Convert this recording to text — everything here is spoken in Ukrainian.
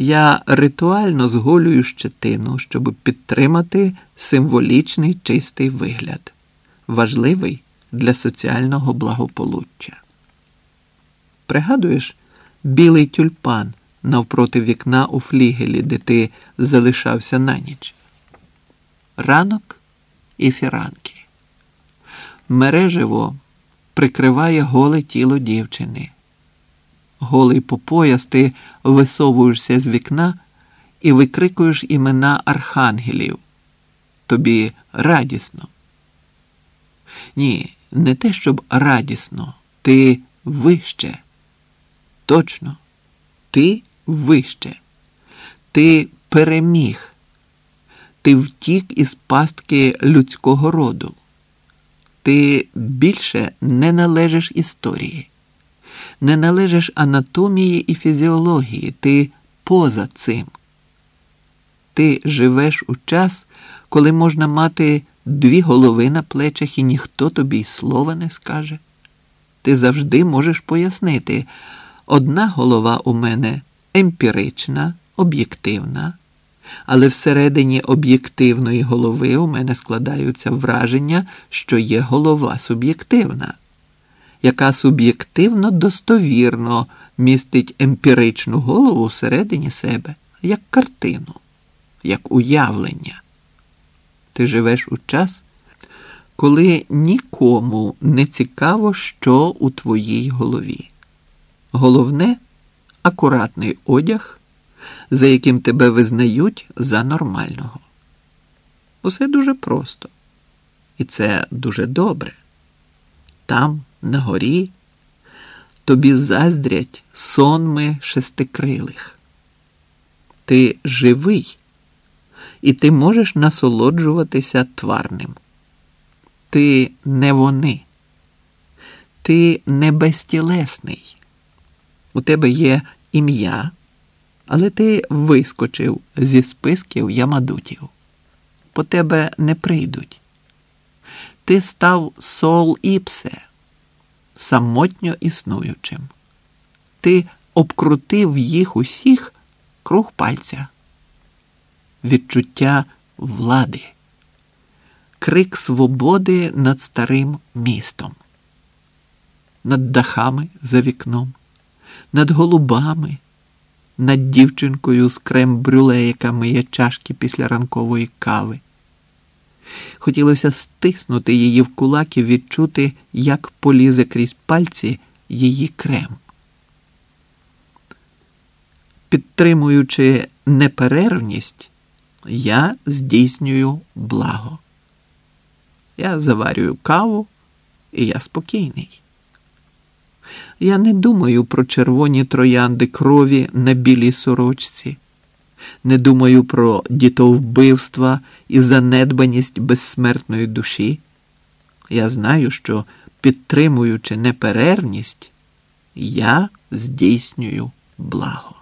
Я ритуально зголюю щетину, щоб підтримати символічний чистий вигляд, важливий для соціального благополуччя. Пригадуєш білий тюльпан навпроти вікна у флігелі, де ти залишався на ніч? Ранок і фіранки. Мереживо прикриває голе тіло дівчини. Голий по пояс ти висовуєшся з вікна і викрикуєш імена архангелів. Тобі радісно. Ні, не те, щоб радісно, ти вище. Точно, ти вище, ти переміг, ти втік із пастки людського роду. Ти більше не належиш історії, не належиш анатомії і фізіології, ти поза цим. Ти живеш у час, коли можна мати дві голови на плечах і ніхто тобі й слова не скаже. Ти завжди можеш пояснити, одна голова у мене емпірична, об'єктивна, але всередині об'єктивної голови у мене складаються враження, що є голова суб'єктивна, яка суб'єктивно достовірно містить емпіричну голову всередині себе, як картину, як уявлення. Ти живеш у час, коли нікому не цікаво, що у твоїй голові. Головне акуратний одяг, за яким тебе визнають за нормального. Усе дуже просто. І це дуже добре. Там, на горі, тобі заздрять сонми шестикрилих. Ти живий, і ти можеш насолоджуватися тварним. Ти не вони, ти не безтілесний. У тебе є ім'я, але ти вискочив зі списків ямадутів. По тебе не прийдуть. Ти став сол іпсе, самотньо існуючим. Ти обкрутив їх усіх круг пальця. Відчуття влади, крик свободи над старим містом, над дахами за вікном над голубами, над дівчинкою з крем-брюле, яка миє чашки після ранкової кави. Хотілося стиснути її в кулак і відчути, як полізе крізь пальці її крем. Підтримуючи неперервність, я здійснюю благо. Я заварюю каву, і я спокійний. Я не думаю про червоні троянди крові на білій сорочці, не думаю про дітовбивства і занедбаність безсмертної душі. Я знаю, що, підтримуючи неперервність, я здійснюю благо.